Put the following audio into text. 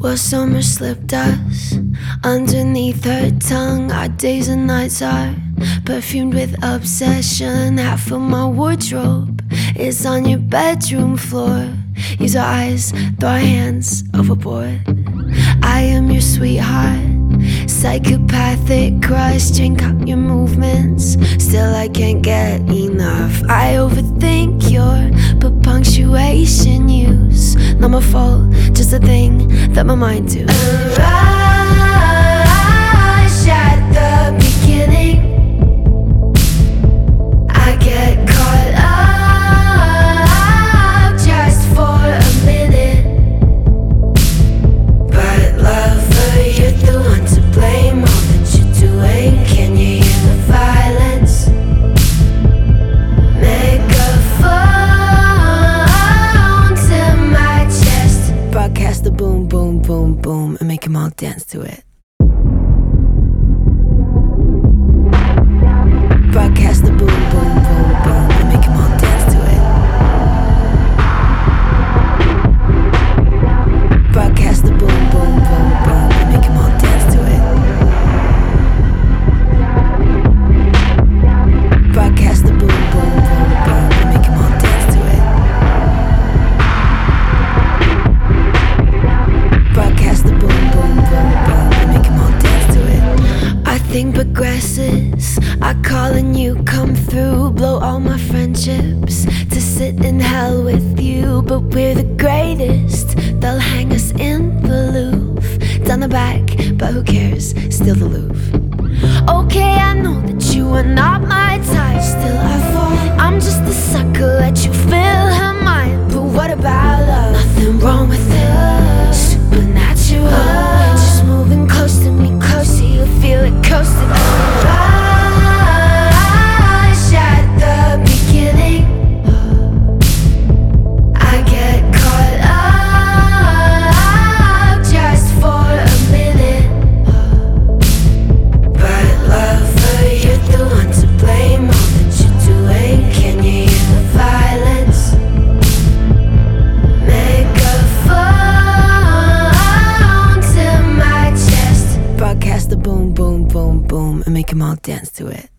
Well, summer slipped us underneath her tongue. Our days and nights are perfumed with obsession. Half of my wardrobe is on your bedroom floor. Use our eyes, throw our hands overboard. I am your sweetheart, psychopathic crush. Drink up your movements, still I can't get enough. I overthink your but punctuation use. Not my fault, just a thing that my mind do. Dance to it. Friendships to sit in hell with you. But we're the greatest. They'll hang us in the Louvre. Down the back, but who cares? Still the Louvre. Okay, I know that you are not my type. Still, I fall. I'm just a sucker. Dance to it.